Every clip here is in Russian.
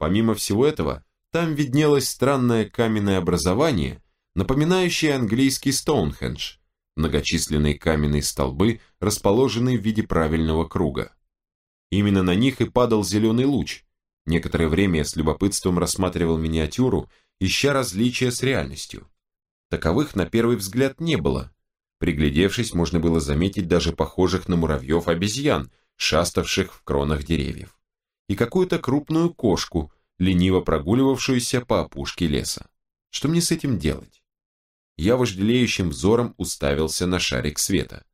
Помимо всего этого, там виднелось странное каменное образование, напоминающее английский Стоунхендж, многочисленные каменные столбы, расположенные в виде правильного круга. Именно на них и падал зеленый луч. Некоторое время я с любопытством рассматривал миниатюру, ища различия с реальностью. Таковых на первый взгляд не было. Приглядевшись, можно было заметить даже похожих на муравьев обезьян, шаставших в кронах деревьев, и какую-то крупную кошку, лениво прогуливавшуюся по опушке леса. Что мне с этим делать? Я вожделеющим взором уставился на шарик света.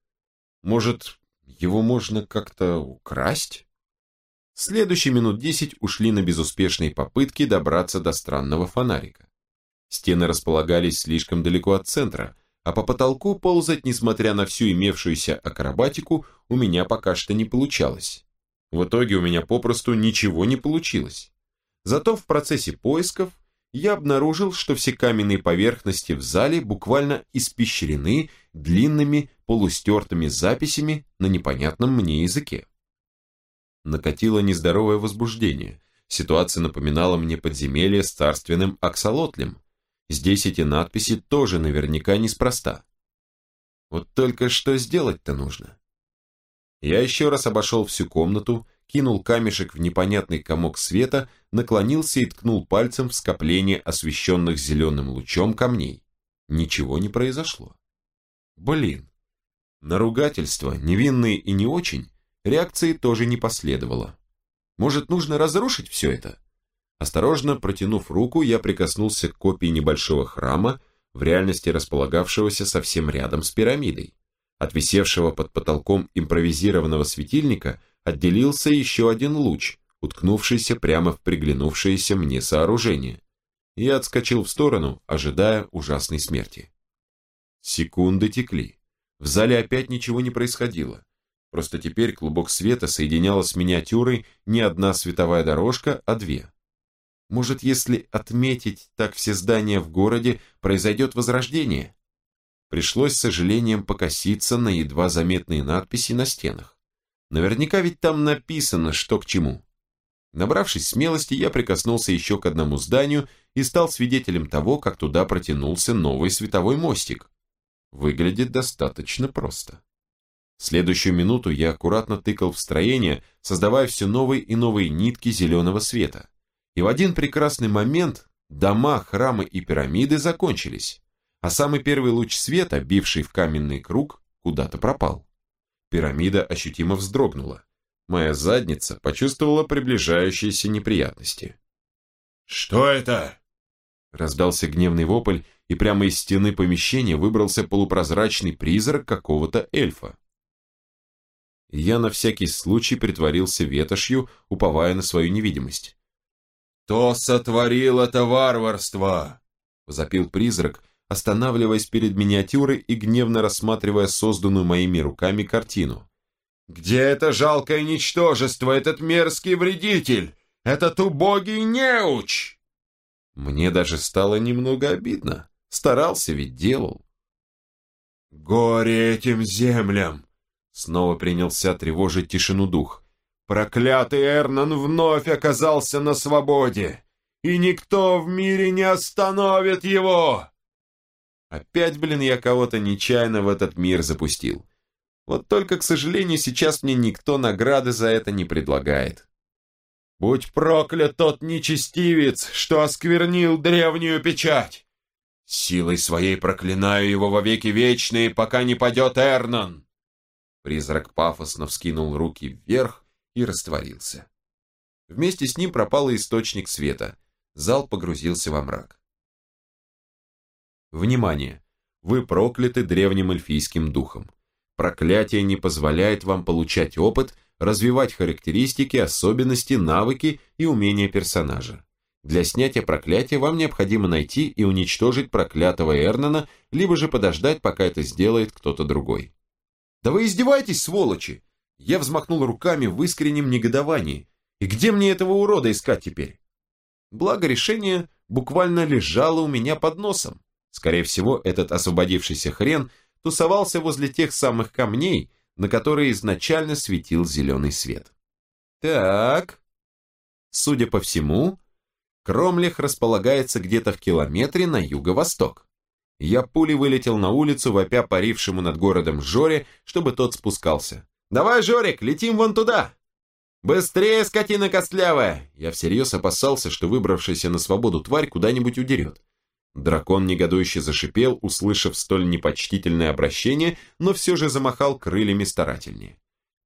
Может, его можно как-то украсть? Следующие минут десять ушли на безуспешные попытки добраться до странного фонарика. Стены располагались слишком далеко от центра, а по потолку ползать, несмотря на всю имевшуюся акробатику, у меня пока что не получалось. В итоге у меня попросту ничего не получилось. Зато в процессе поисков я обнаружил, что все каменные поверхности в зале буквально испещрены длинными полустертыми записями на непонятном мне языке накатило нездоровое возбуждение. Ситуация напоминала мне подземелье с царственным аксолотлем. Здесь эти надписи тоже наверняка неспроста. Вот только что сделать-то нужно? Я еще раз обошел всю комнату, кинул камешек в непонятный комок света, наклонился и ткнул пальцем в скопление освещенных зеленым лучом камней. Ничего не произошло. Блин. На ругательства, невинные и не очень, Реакции тоже не последовало. Может, нужно разрушить все это? Осторожно протянув руку, я прикоснулся к копии небольшого храма, в реальности располагавшегося совсем рядом с пирамидой. От висевшего под потолком импровизированного светильника отделился еще один луч, уткнувшийся прямо в приглянувшееся мне сооружение. Я отскочил в сторону, ожидая ужасной смерти. Секунды текли. В зале опять ничего не происходило. Просто теперь клубок света соединяла с миниатюрой не одна световая дорожка, а две. Может, если отметить так все здания в городе, произойдет возрождение? Пришлось с сожалением покоситься на едва заметные надписи на стенах. Наверняка ведь там написано, что к чему. Набравшись смелости, я прикоснулся еще к одному зданию и стал свидетелем того, как туда протянулся новый световой мостик. Выглядит достаточно просто. Следующую минуту я аккуратно тыкал в строение, создавая все новые и новые нитки зеленого света. И в один прекрасный момент дома, храмы и пирамиды закончились, а самый первый луч света, бивший в каменный круг, куда-то пропал. Пирамида ощутимо вздрогнула. Моя задница почувствовала приближающиеся неприятности. «Что это?» Раздался гневный вопль, и прямо из стены помещения выбрался полупрозрачный призрак какого-то эльфа я на всякий случай притворился ветошью, уповая на свою невидимость. «Кто сотворил это варварство?» – запил призрак, останавливаясь перед миниатюрой и гневно рассматривая созданную моими руками картину. «Где это жалкое ничтожество, этот мерзкий вредитель, этот убогий неуч?» Мне даже стало немного обидно. Старался ведь делал. «Горе этим землям! Снова принялся тревожить тишину дух. Проклятый Эрнан вновь оказался на свободе, и никто в мире не остановит его! Опять, блин, я кого-то нечаянно в этот мир запустил. Вот только, к сожалению, сейчас мне никто награды за это не предлагает. Будь проклят тот нечестивец, что осквернил древнюю печать! Силой своей проклинаю его во веки вечные, пока не падет Эрнан!» Призрак пафосно вскинул руки вверх и растворился. Вместе с ним пропал источник света. Зал погрузился во мрак. Внимание! Вы прокляты древним эльфийским духом. Проклятие не позволяет вам получать опыт, развивать характеристики, особенности, навыки и умения персонажа. Для снятия проклятия вам необходимо найти и уничтожить проклятого Эрнана, либо же подождать, пока это сделает кто-то другой. «Да вы издеваетесь, сволочи!» Я взмахнул руками в искреннем негодовании. «И где мне этого урода искать теперь?» Благо решение буквально лежало у меня под носом. Скорее всего, этот освободившийся хрен тусовался возле тех самых камней, на которые изначально светил зеленый свет. Так, судя по всему, Кромлих располагается где-то в километре на юго-восток. Я пулей вылетел на улицу, вопя парившему над городом Жоре, чтобы тот спускался. «Давай, Жорик, летим вон туда!» «Быстрее, скотина костлявая!» Я всерьез опасался, что выбравшаяся на свободу тварь куда-нибудь удерет. Дракон негодующе зашипел, услышав столь непочтительное обращение, но все же замахал крыльями старательнее.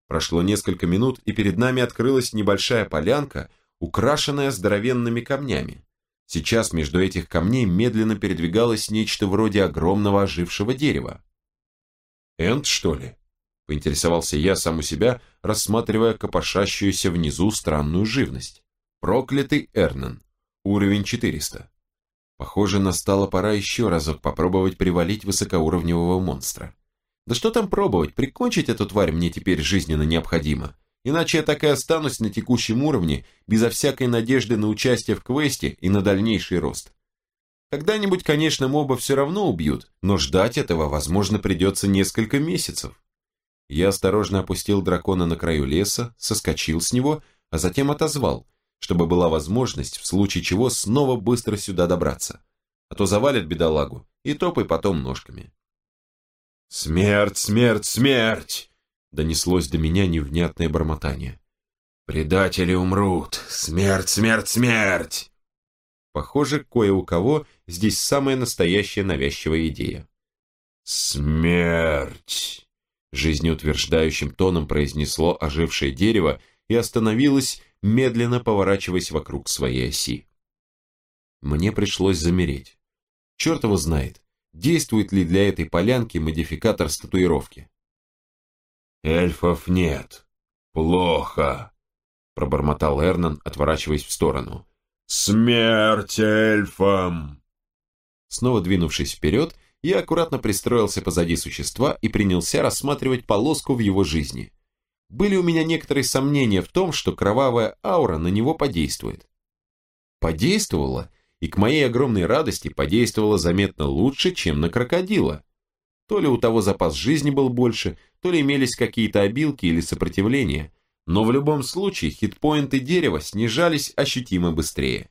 Прошло несколько минут, и перед нами открылась небольшая полянка, украшенная здоровенными камнями. Сейчас между этих камней медленно передвигалось нечто вроде огромного ожившего дерева. «Энд, что ли?» – поинтересовался я сам у себя, рассматривая копошащуюся внизу странную живность. «Проклятый Эрнан. Уровень 400». Похоже, настала пора еще разок попробовать привалить высокоуровневого монстра. Да что там пробовать, прикончить эту тварь мне теперь жизненно необходимо. Иначе я так и останусь на текущем уровне, безо всякой надежды на участие в квесте и на дальнейший рост. Когда-нибудь, конечно, моба все равно убьют, но ждать этого, возможно, придется несколько месяцев. Я осторожно опустил дракона на краю леса, соскочил с него, а затем отозвал, чтобы была возможность, в случае чего, снова быстро сюда добраться. А то завалят бедолагу и топай потом ножками. «Смерть, смерть, смерть!» донеслось до меня невнятное бормотание. «Предатели умрут! Смерть, смерть, смерть!» Похоже, кое у кого здесь самая настоящая навязчивая идея. «Смерть!» Жизнеутверждающим тоном произнесло ожившее дерево и остановилось, медленно поворачиваясь вокруг своей оси. Мне пришлось замереть. Черт его знает, действует ли для этой полянки модификатор статуировки. «Эльфов нет. Плохо», — пробормотал Эрнан, отворачиваясь в сторону. «Смерть эльфам!» Снова двинувшись вперед, я аккуратно пристроился позади существа и принялся рассматривать полоску в его жизни. Были у меня некоторые сомнения в том, что кровавая аура на него подействует. Подействовала, и к моей огромной радости подействовала заметно лучше, чем на крокодила. То ли у того запас жизни был больше, то ли имелись какие-то обилки или сопротивления, но в любом случае хитпоинты дерева снижались ощутимо быстрее.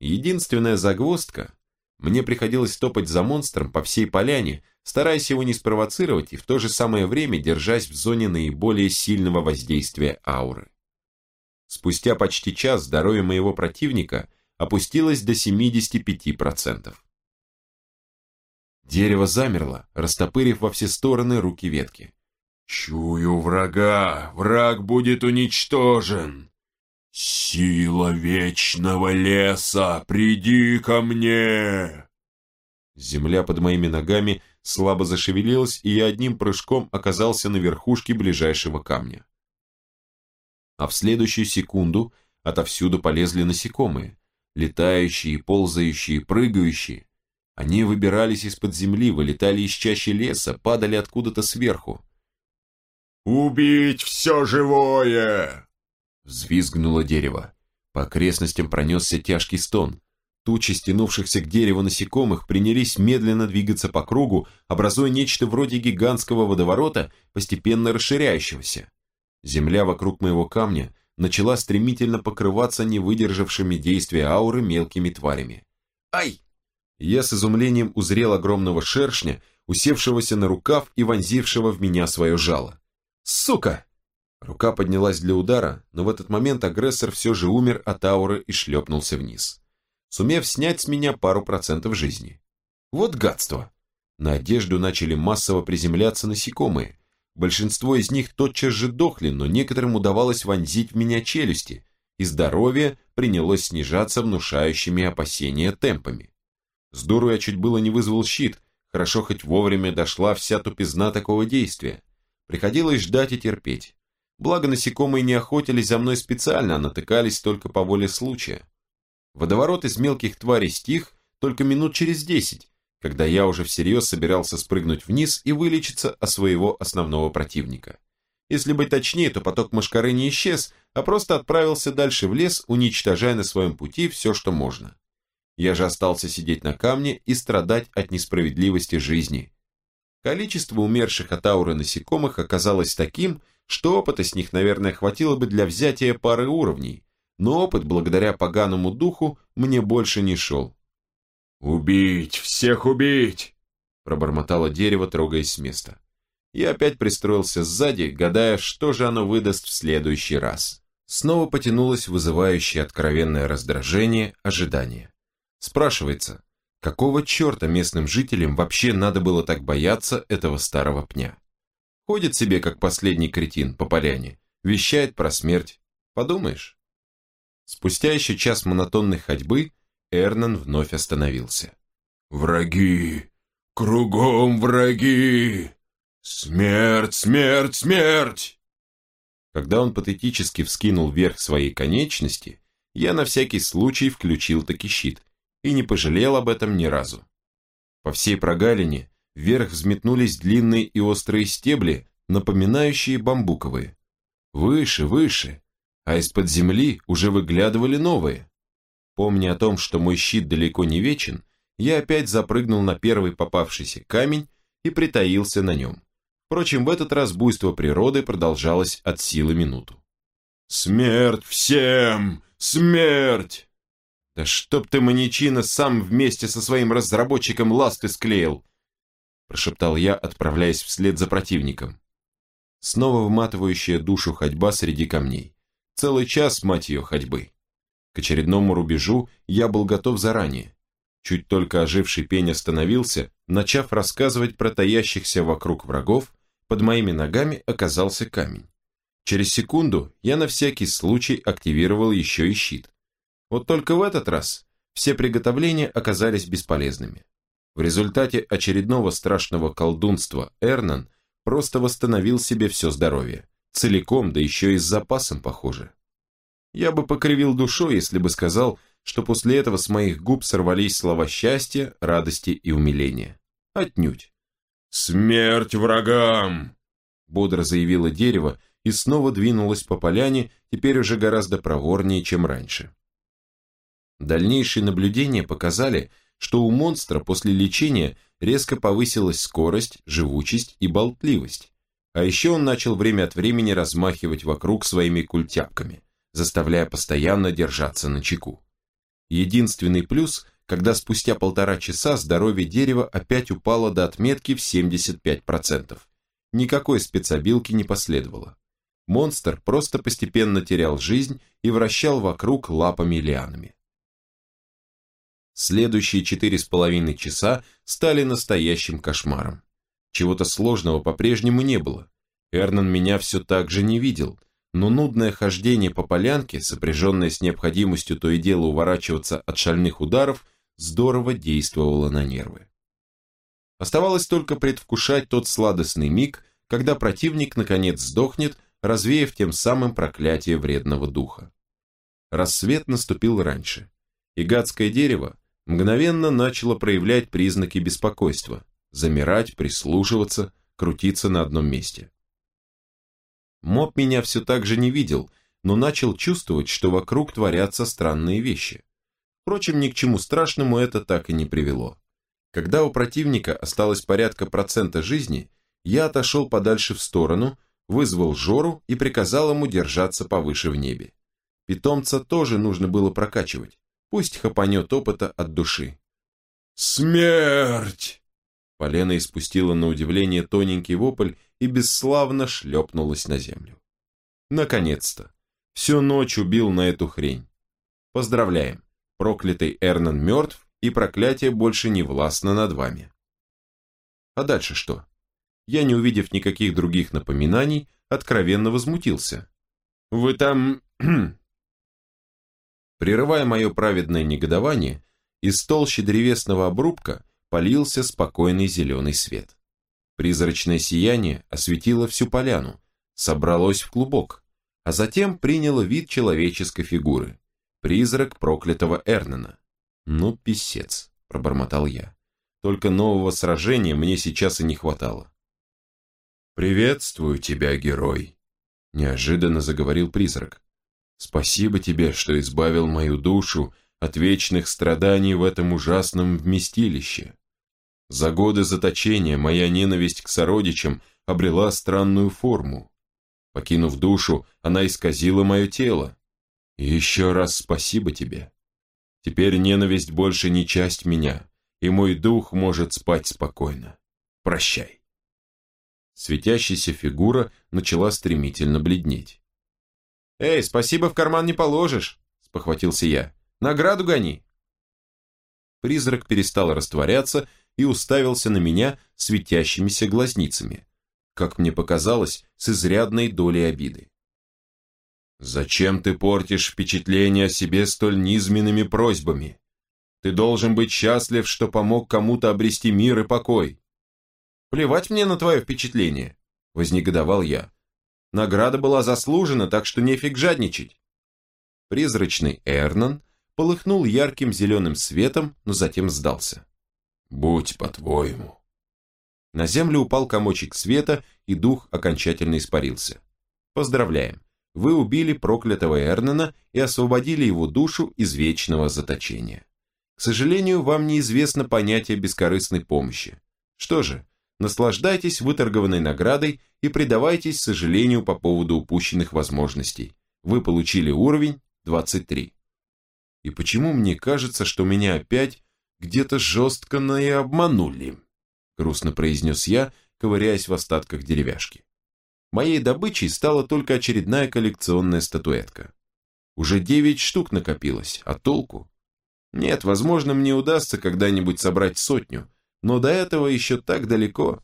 Единственная загвоздка – мне приходилось топать за монстром по всей поляне, стараясь его не спровоцировать и в то же самое время держась в зоне наиболее сильного воздействия ауры. Спустя почти час здоровье моего противника опустилось до 75%. Дерево замерло, растопырив во все стороны руки ветки. «Чую врага! Враг будет уничтожен! Сила вечного леса, приди ко мне!» Земля под моими ногами слабо зашевелилась, и я одним прыжком оказался на верхушке ближайшего камня. А в следующую секунду отовсюду полезли насекомые, летающие, ползающие, прыгающие, они выбирались из-под земли, вылетали из чащи леса, падали откуда-то сверху. «Убить все живое!» Взвизгнуло дерево. По окрестностям пронесся тяжкий стон. Тучи стянувшихся к дереву насекомых принялись медленно двигаться по кругу, образуя нечто вроде гигантского водоворота, постепенно расширяющегося. Земля вокруг моего камня начала стремительно покрываться не выдержавшими действия ауры мелкими тварями. «Ай!» я с изумлением узрел огромного шершня, усевшегося на рукав и вонзившего в меня свое жало. «Сука!» Рука поднялась для удара, но в этот момент агрессор все же умер от ауры и шлепнулся вниз, сумев снять с меня пару процентов жизни. Вот гадство! На одежду начали массово приземляться насекомые. Большинство из них тотчас же дохли, но некоторым удавалось вонзить в меня челюсти, и здоровье принялось снижаться внушающими опасения темпами. С я чуть было не вызвал щит, хорошо хоть вовремя дошла вся тупизна такого действия. Приходилось ждать и терпеть. Благо насекомые не охотились за мной специально, а натыкались только по воле случая. Водоворот из мелких тварей стих только минут через десять, когда я уже всерьез собирался спрыгнуть вниз и вылечиться от своего основного противника. Если быть точнее, то поток мошкары не исчез, а просто отправился дальше в лес, уничтожая на своем пути все, что можно. Я же остался сидеть на камне и страдать от несправедливости жизни. Количество умерших от ауры насекомых оказалось таким, что опыта с них, наверное, хватило бы для взятия пары уровней, но опыт, благодаря поганому духу, мне больше не шел. «Убить! Всех убить!» пробормотало дерево, трогаясь с места. Я опять пристроился сзади, гадая, что же оно выдаст в следующий раз. Снова потянулось вызывающее откровенное раздражение, ожидание. Спрашивается, какого черта местным жителям вообще надо было так бояться этого старого пня? Ходит себе, как последний кретин, по поляне, вещает про смерть. Подумаешь? Спустя еще час монотонной ходьбы Эрнан вновь остановился. «Враги! Кругом враги! Смерть, смерть, смерть!» Когда он патетически вскинул вверх своей конечности, я на всякий случай включил таки щит и не пожалел об этом ни разу. По всей прогалине вверх взметнулись длинные и острые стебли, напоминающие бамбуковые. Выше, выше, а из-под земли уже выглядывали новые. Помня о том, что мой щит далеко не вечен, я опять запрыгнул на первый попавшийся камень и притаился на нем. Впрочем, в этот раз буйство природы продолжалось от силы минуту. «Смерть всем! Смерть!» «Да чтоб ты, маньячина, сам вместе со своим разработчиком ласты склеил!» прошептал я, отправляясь вслед за противником. Снова вматывающая душу ходьба среди камней. Целый час, мать ее, ходьбы. К очередному рубежу я был готов заранее. Чуть только оживший пень остановился, начав рассказывать про таящихся вокруг врагов, под моими ногами оказался камень. Через секунду я на всякий случай активировал еще и щит. Вот только в этот раз все приготовления оказались бесполезными. В результате очередного страшного колдунства Эрнан просто восстановил себе все здоровье. Целиком, да еще и с запасом, похоже. Я бы покривил душой, если бы сказал, что после этого с моих губ сорвались слова счастья, радости и умиления. Отнюдь. «Смерть врагам!» Бодро заявило дерево и снова двинулось по поляне, теперь уже гораздо проворнее, чем раньше. Дальнейшие наблюдения показали, что у монстра после лечения резко повысилась скорость, живучесть и болтливость. А еще он начал время от времени размахивать вокруг своими культяпками, заставляя постоянно держаться на чеку. Единственный плюс, когда спустя полтора часа здоровье дерева опять упало до отметки в 75%. Никакой спецобилки не последовало. Монстр просто постепенно терял жизнь и вращал вокруг лапами лианами. Следующие четыре с половиной часа стали настоящим кошмаром. Чего-то сложного по-прежнему не было. Эрнан меня все так же не видел, но нудное хождение по полянке, сопряженное с необходимостью то и дело уворачиваться от шальных ударов, здорово действовало на нервы. Оставалось только предвкушать тот сладостный миг, когда противник наконец сдохнет, развеяв тем самым проклятие вредного духа. Рассвет наступил раньше, и гадское дерево мгновенно начало проявлять признаки беспокойства, замирать, прислушиваться, крутиться на одном месте. Моб меня все так же не видел, но начал чувствовать, что вокруг творятся странные вещи. Впрочем, ни к чему страшному это так и не привело. Когда у противника осталось порядка процента жизни, я отошел подальше в сторону, вызвал Жору и приказал ему держаться повыше в небе. Питомца тоже нужно было прокачивать, пусть хапанет опыта от души. «Смерть!» Полена испустила на удивление тоненький вопль и бесславно шлепнулась на землю. Наконец-то! Всю ночь убил на эту хрень. Поздравляем! Проклятый Эрнан мертв, и проклятие больше не властно над вами. А дальше что? Я, не увидев никаких других напоминаний, откровенно возмутился. «Вы там...» Прерывая мое праведное негодование, из толщи древесного обрубка полился спокойный зеленый свет. Призрачное сияние осветило всю поляну, собралось в клубок, а затем приняло вид человеческой фигуры. Призрак проклятого Эрнена. «Ну, писец», — пробормотал я. «Только нового сражения мне сейчас и не хватало». «Приветствую тебя, герой», — неожиданно заговорил призрак. «Спасибо тебе, что избавил мою душу от вечных страданий в этом ужасном вместилище. За годы заточения моя ненависть к сородичам обрела странную форму. Покинув душу, она исказила мое тело. Еще раз спасибо тебе. Теперь ненависть больше не часть меня, и мой дух может спать спокойно. Прощай. Светящаяся фигура начала стремительно бледнеть. «Эй, спасибо в карман не положишь», — спохватился я. «Награду гони». Призрак перестал растворяться и уставился на меня светящимися глазницами, как мне показалось, с изрядной долей обиды. «Зачем ты портишь впечатление о себе столь низменными просьбами? Ты должен быть счастлив, что помог кому-то обрести мир и покой. Плевать мне на твое впечатление, вознегодовал я. Награда была заслужена, так что нефиг жадничать. Призрачный Эрнан полыхнул ярким зеленым светом, но затем сдался. «Будь по-твоему». На землю упал комочек света, и дух окончательно испарился. Поздравляем, вы убили проклятого Эрнана и освободили его душу из вечного заточения. К сожалению, вам неизвестно понятие бескорыстной помощи. Что же, наслаждайтесь выторгованной наградой и предавайтесь сожалению по поводу упущенных возможностей. Вы получили уровень 23. И почему мне кажется, что меня опять где-то жестко на и обманули? Грустно произнес я, ковыряясь в остатках деревяшки. Моей добычей стала только очередная коллекционная статуэтка. Уже девять штук накопилось, а толку? Нет, возможно, мне удастся когда-нибудь собрать сотню, но до этого еще так далеко.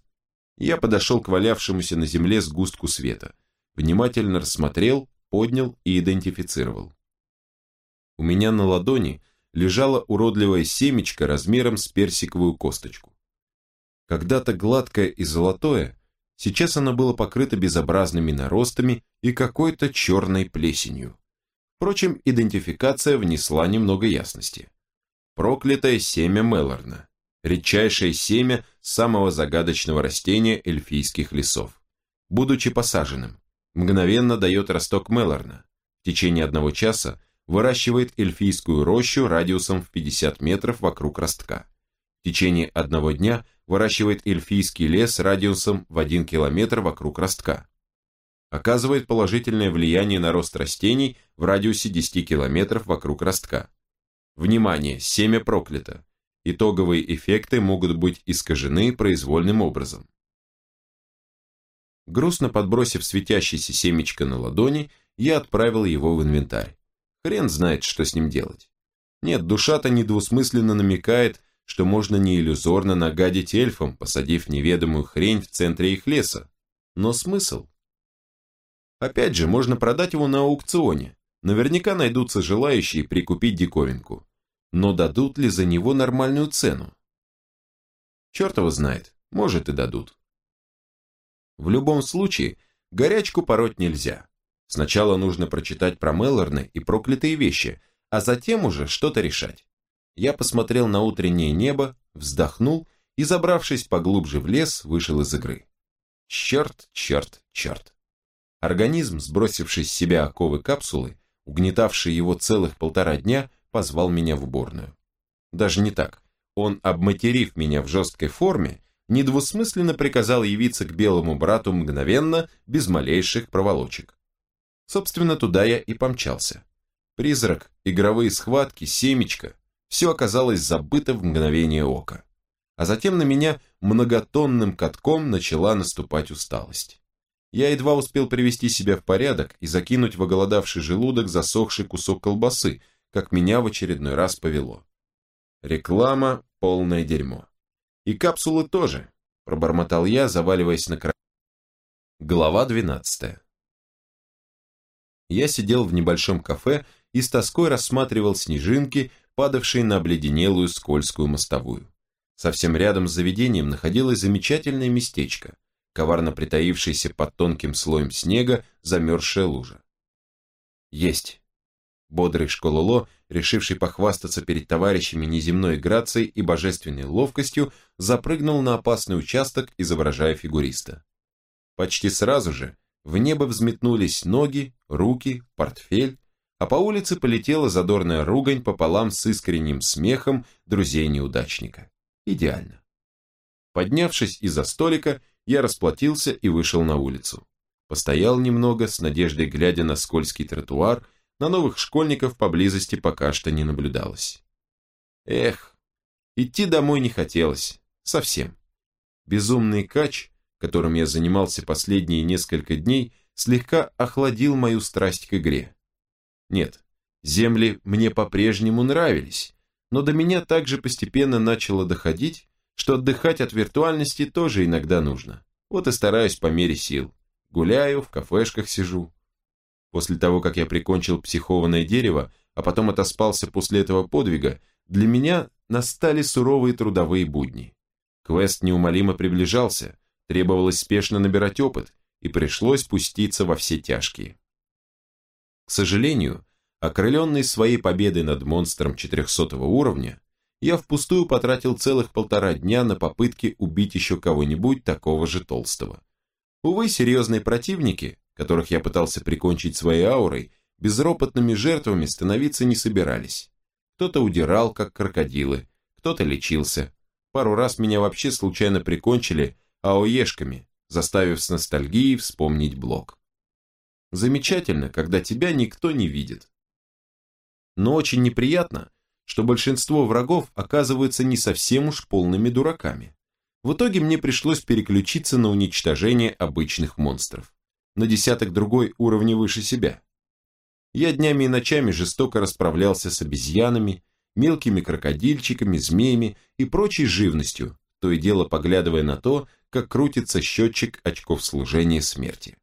Я подошел к валявшемуся на земле сгустку света, внимательно рассмотрел, поднял и идентифицировал. У меня на ладони лежало уродливое семечко размером с персиковую косточку. Когда-то гладкое и золотое, сейчас оно было покрыто безобразными наростами и какой-то черной плесенью. Впрочем, идентификация внесла немного ясности. Проклятое семя Мелорна редчайшее семя самого загадочного растения эльфийских лесов. Будучи посаженным, мгновенно дает росток Мелорна. В течение одного часа выращивает эльфийскую рощу радиусом в 50 метров вокруг ростка. В течение одного дня выращивает эльфийский лес радиусом в 1 километр вокруг ростка. Оказывает положительное влияние на рост растений в радиусе 10 километров вокруг ростка. Внимание, семя проклято итоговые эффекты могут быть искажены произвольным образом. Грустно подбросив светящееся семечко на ладони, я отправил его в инвентарь. Хрен знает, что с ним делать. Нет, душа-то недвусмысленно намекает, что можно не иллюзорно нагадить эльфам, посадив неведомую хрень в центре их леса. Но смысл? Опять же, можно продать его на аукционе. Наверняка найдутся желающие прикупить диковинку но дадут ли за него нормальную цену? Черт его знает, может и дадут. В любом случае, горячку пороть нельзя. Сначала нужно прочитать про Мелорны и проклятые вещи, а затем уже что-то решать. Я посмотрел на утреннее небо, вздохнул и, забравшись поглубже в лес, вышел из игры. Черт, черт, черт. Организм, сбросивший с себя оковы капсулы, угнетавший его целых полтора дня, позвал меня в уборную. Даже не так. Он, обматерив меня в жесткой форме, недвусмысленно приказал явиться к белому брату мгновенно, без малейших проволочек. Собственно, туда я и помчался. Призрак, игровые схватки, семечко – все оказалось забыто в мгновение ока. А затем на меня многотонным катком начала наступать усталость. Я едва успел привести себя в порядок и закинуть в оголодавший желудок засохший кусок колбасы, как меня в очередной раз повело. Реклама – полное дерьмо. И капсулы тоже, пробормотал я, заваливаясь на край. Глава 12. Я сидел в небольшом кафе и с тоской рассматривал снежинки, падавшие на обледенелую скользкую мостовую. Совсем рядом с заведением находилось замечательное местечко, коварно притаившееся под тонким слоем снега замерзшая лужа. Есть. Бодрый Школоло, решивший похвастаться перед товарищами неземной грацией и божественной ловкостью, запрыгнул на опасный участок, изображая фигуриста. Почти сразу же в небо взметнулись ноги, руки, портфель, а по улице полетела задорная ругань пополам с искренним смехом друзей-неудачника. Идеально. Поднявшись из-за столика, я расплатился и вышел на улицу. Постоял немного, с надеждой глядя на скользкий тротуар, На новых школьников поблизости пока что не наблюдалось. Эх, идти домой не хотелось. Совсем. Безумный кач, которым я занимался последние несколько дней, слегка охладил мою страсть к игре. Нет, земли мне по-прежнему нравились, но до меня также постепенно начало доходить, что отдыхать от виртуальности тоже иногда нужно. Вот и стараюсь по мере сил. Гуляю, в кафешках сижу. После того, как я прикончил психованное дерево, а потом отоспался после этого подвига, для меня настали суровые трудовые будни. Квест неумолимо приближался, требовалось спешно набирать опыт, и пришлось пуститься во все тяжкие. К сожалению, окрыленный своей победой над монстром 400 уровня, я впустую потратил целых полтора дня на попытки убить еще кого-нибудь такого же толстого. Увы, серьезные противники, которых я пытался прикончить своей аурой, безропотными жертвами становиться не собирались. Кто-то удирал, как крокодилы, кто-то лечился. Пару раз меня вообще случайно прикончили аоешками, заставив с ностальгией вспомнить блок. Замечательно, когда тебя никто не видит. Но очень неприятно, что большинство врагов оказываются не совсем уж полными дураками. В итоге мне пришлось переключиться на уничтожение обычных монстров на десяток другой уровня выше себя. Я днями и ночами жестоко расправлялся с обезьянами, мелкими крокодильчиками, змеями и прочей живностью, то и дело поглядывая на то, как крутится счетчик очков служения смерти.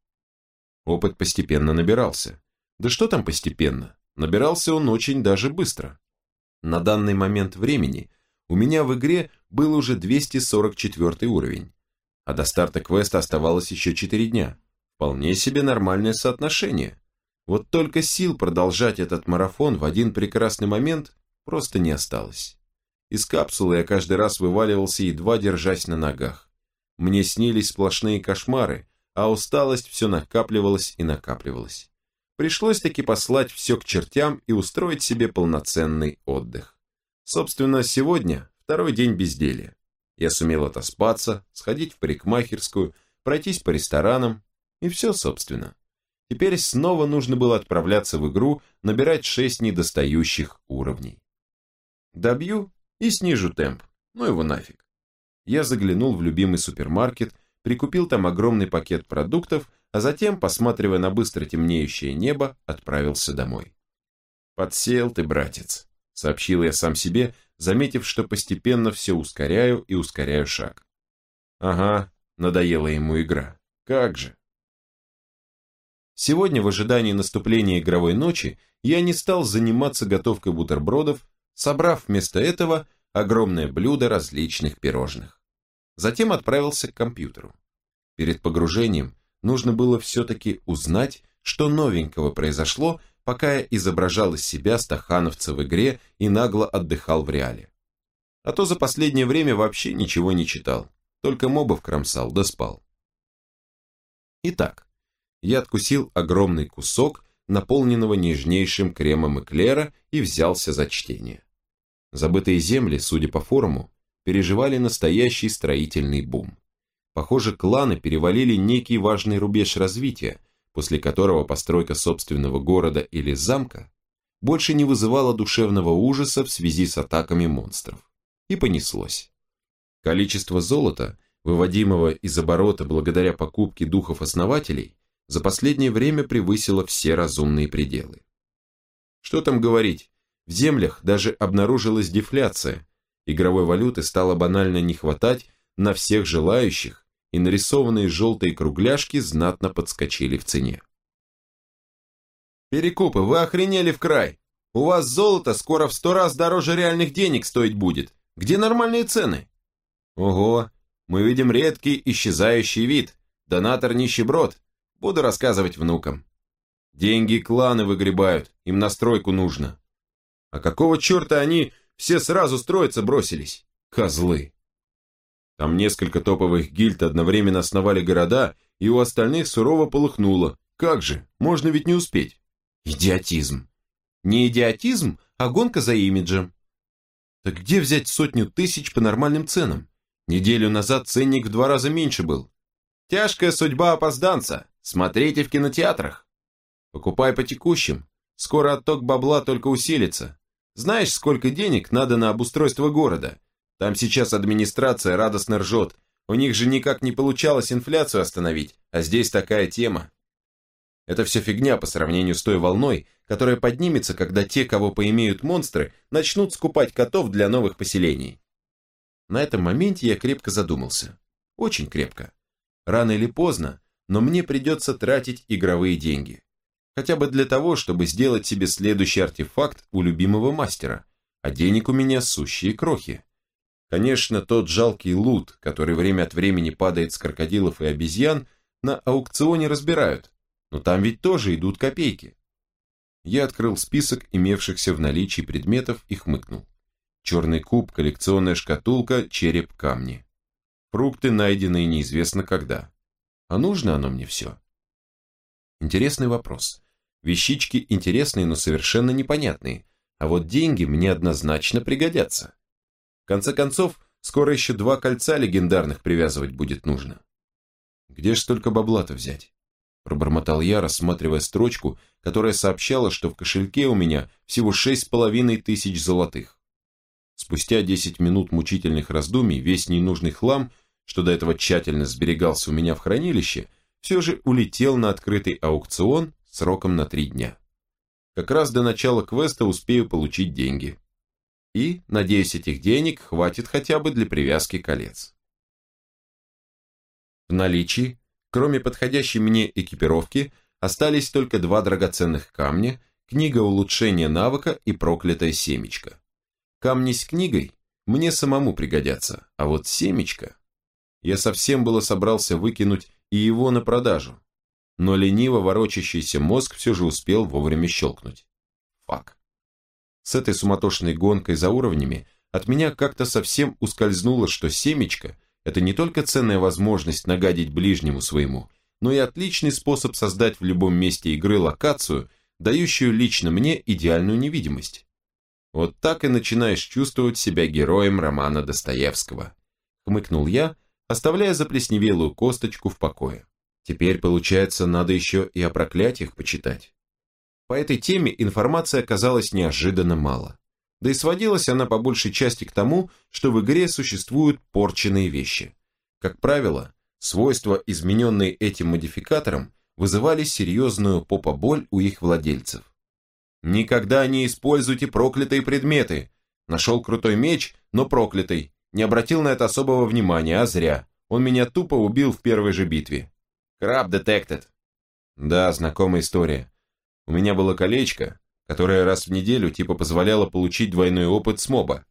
Опыт постепенно набирался. Да что там постепенно? Набирался он очень даже быстро. На данный момент времени у меня в игре был уже 244 уровень, а до старта квеста оставалось еще 4 дня. Вполне себе нормальное соотношение. Вот только сил продолжать этот марафон в один прекрасный момент просто не осталось. Из капсулы я каждый раз вываливался, едва держась на ногах. Мне снились сплошные кошмары, а усталость все накапливалась и накапливалась. Пришлось таки послать все к чертям и устроить себе полноценный отдых. Собственно, сегодня второй день безделия. Я сумел отоспаться, сходить в парикмахерскую, пройтись по ресторанам, и все, собственно. Теперь снова нужно было отправляться в игру, набирать шесть недостающих уровней. Добью и снижу темп, ну его нафиг. Я заглянул в любимый супермаркет, прикупил там огромный пакет продуктов, а затем, посматривая на быстро темнеющее небо, отправился домой. «Подсел ты, братец», — сообщил я сам себе, заметив, что постепенно все ускоряю и ускоряю шаг. «Ага, надоела ему игра. Как же!» Сегодня, в ожидании наступления игровой ночи, я не стал заниматься готовкой бутербродов, собрав вместо этого огромное блюдо различных пирожных. Затем отправился к компьютеру. Перед погружением нужно было все-таки узнать, что новенького произошло, пока я изображал из себя стахановца в игре и нагло отдыхал в реале. А то за последнее время вообще ничего не читал, только мобов кромсал да спал. Итак, я откусил огромный кусок, наполненного нежнейшим кремом эклера, и взялся за чтение. Забытые земли, судя по форуму, переживали настоящий строительный бум. Похоже, кланы перевалили некий важный рубеж развития, после которого постройка собственного города или замка больше не вызывала душевного ужаса в связи с атаками монстров. И понеслось. Количество золота, выводимого из оборота благодаря покупке духов-основателей, за последнее время превысила все разумные пределы. Что там говорить, в землях даже обнаружилась дефляция, игровой валюты стало банально не хватать на всех желающих, и нарисованные желтые кругляшки знатно подскочили в цене. «Перекупы, вы охренели в край! У вас золото скоро в сто раз дороже реальных денег стоить будет. Где нормальные цены?» «Ого, мы видим редкий исчезающий вид. Донатор нищеброд. Буду рассказывать внукам. Деньги кланы выгребают, им на стройку нужно. А какого черта они все сразу строиться бросились? Козлы. Там несколько топовых гильд одновременно основали города, и у остальных сурово полыхнуло. Как же, можно ведь не успеть. Идиотизм. Не идиотизм, а гонка за имиджем. Так где взять сотню тысяч по нормальным ценам? Неделю назад ценник в два раза меньше был. Тяжкая судьба опозданца. Смотрите в кинотеатрах. Покупай по текущим. Скоро отток бабла только усилится. Знаешь, сколько денег надо на обустройство города? Там сейчас администрация радостно ржет. У них же никак не получалось инфляцию остановить, а здесь такая тема. Это все фигня по сравнению с той волной, которая поднимется, когда те, кого поимеют монстры, начнут скупать котов для новых поселений. На этом моменте я крепко задумался. Очень крепко. Рано или поздно, но мне придется тратить игровые деньги. Хотя бы для того, чтобы сделать себе следующий артефакт у любимого мастера, а денег у меня сущие крохи. Конечно, тот жалкий лут, который время от времени падает с крокодилов и обезьян, на аукционе разбирают, но там ведь тоже идут копейки. Я открыл список имевшихся в наличии предметов и хмыкнул. Черный куб, коллекционная шкатулка, череп камни. Фрукты, найденные неизвестно когда. А нужно оно мне все? Интересный вопрос. Вещички интересные, но совершенно непонятные. А вот деньги мне однозначно пригодятся. В конце концов, скоро еще два кольца легендарных привязывать будет нужно. Где ж столько бабла-то взять? Пробормотал я, рассматривая строчку, которая сообщала, что в кошельке у меня всего шесть с половиной тысяч золотых. Спустя десять минут мучительных раздумий весь ненужный хлам – что до этого тщательно сберегался у меня в хранилище, все же улетел на открытый аукцион сроком на три дня. Как раз до начала квеста успею получить деньги. И, надеюсь, этих денег хватит хотя бы для привязки колец. В наличии, кроме подходящей мне экипировки, остались только два драгоценных камня, книга улучшения навыка и проклятая семечко. Камни с книгой мне самому пригодятся, а вот семечко... Я совсем было собрался выкинуть и его на продажу, но лениво ворочащийся мозг все же успел вовремя щелкнуть. Фак. С этой суматошной гонкой за уровнями от меня как-то совсем ускользнуло, что семечко – это не только ценная возможность нагадить ближнему своему, но и отличный способ создать в любом месте игры локацию, дающую лично мне идеальную невидимость. Вот так и начинаешь чувствовать себя героем романа Достоевского. Хмыкнул я, оставляя заплесневелую косточку в покое. Теперь, получается, надо еще и о проклятиях почитать. По этой теме информации оказалось неожиданно мало. Да и сводилась она по большей части к тому, что в игре существуют порченные вещи. Как правило, свойства, измененные этим модификатором, вызывали серьезную попоболь у их владельцев. Никогда не используйте проклятые предметы. Нашел крутой меч, но проклятый. Не обратил на это особого внимания, а зря. Он меня тупо убил в первой же битве. Краб detected. Да, знакомая история. У меня было колечко, которое раз в неделю типа позволяло получить двойной опыт с моба.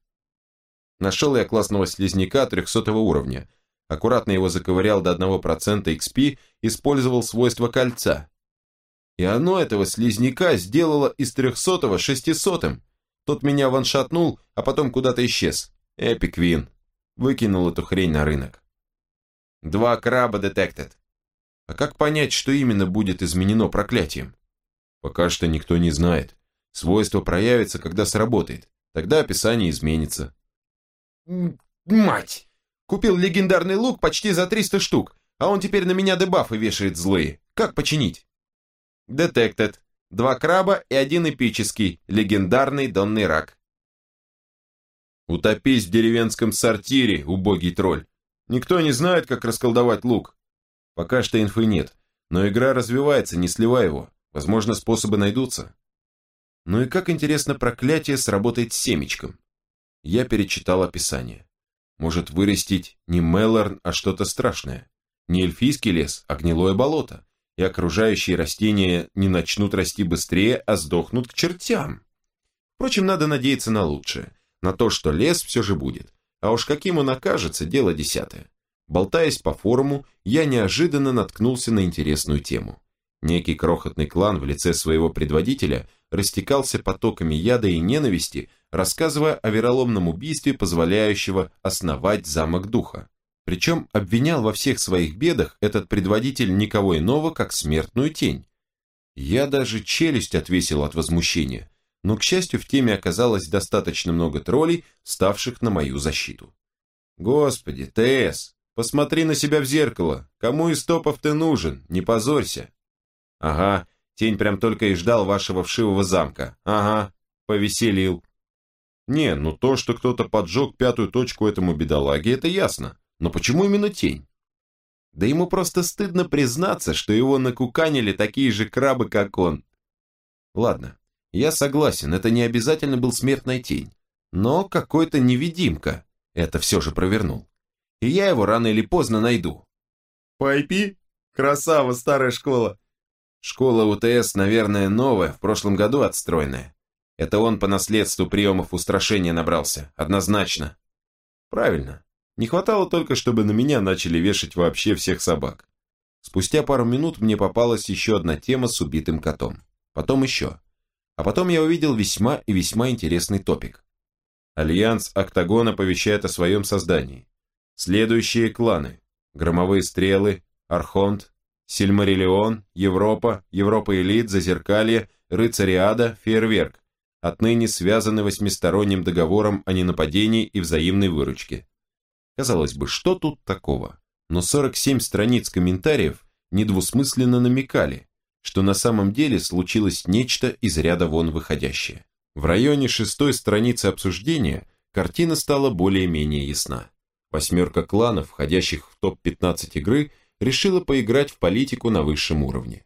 Нашел я классного слизняка 300 уровня. Аккуратно его заковырял до 1% XP, использовал свойства кольца. И оно этого слизняка сделало из 300 600 Тот меня ваншатнул, а потом куда-то исчез. Эпик Вин. Выкинул эту хрень на рынок. Два краба detected. А как понять, что именно будет изменено проклятием? Пока что никто не знает. Свойство проявится, когда сработает. Тогда описание изменится. Мать! Купил легендарный лук почти за 300 штук, а он теперь на меня дебафы вешает злые. Как починить? Detected. Два краба и один эпический, легендарный донный рак. Утопись в деревенском сортире, убогий тролль. Никто не знает, как расколдовать лук. Пока что инфы нет, но игра развивается, не сливай его. Возможно, способы найдутся. Ну и как интересно проклятие сработает с семечком. Я перечитал описание. Может вырастить не Мелорн, а что-то страшное. Не эльфийский лес, а гнилое болото. И окружающие растения не начнут расти быстрее, а сдохнут к чертям. Впрочем, надо надеяться на лучшее на то, что лес все же будет. А уж каким он окажется, дело десятое. Болтаясь по форуму, я неожиданно наткнулся на интересную тему. Некий крохотный клан в лице своего предводителя растекался потоками яда и ненависти, рассказывая о вероломном убийстве, позволяющего основать замок духа. Причем обвинял во всех своих бедах этот предводитель никого иного, как смертную тень. Я даже челюсть отвесил от возмущения, но, к счастью, в теме оказалось достаточно много троллей, ставших на мою защиту. Господи, ТС, посмотри на себя в зеркало, кому из топов ты нужен, не позорься. Ага, Тень прям только и ждал вашего вшивого замка. Ага, повеселил. Не, ну то, что кто-то поджег пятую точку этому бедолаге, это ясно. Но почему именно тень? Да ему просто стыдно признаться, что его накуканили такие же крабы, как он. Ладно, я согласен, это не обязательно был смертная тень. Но какой-то невидимка это все же провернул. И я его рано или поздно найду. Пайпи? Красава, старая школа. Школа УТС, наверное, новая, в прошлом году отстроенная. Это он по наследству приемов устрашения набрался, однозначно. Правильно. Не хватало только, чтобы на меня начали вешать вообще всех собак. Спустя пару минут мне попалась еще одна тема с убитым котом. Потом еще. А потом я увидел весьма и весьма интересный топик. Альянс Октагон оповещает о своем создании. Следующие кланы. Громовые стрелы, Архонт, Сильмариллион, Европа, Европа Элит, Зазеркалье, Рыцариада, Фейерверк. Отныне связаны восьмисторонним договором о ненападении и взаимной выручке. Казалось бы, что тут такого? Но 47 страниц комментариев недвусмысленно намекали, что на самом деле случилось нечто из ряда вон выходящее. В районе шестой страницы обсуждения картина стала более-менее ясна. Восьмерка кланов, входящих в топ-15 игры, решила поиграть в политику на высшем уровне.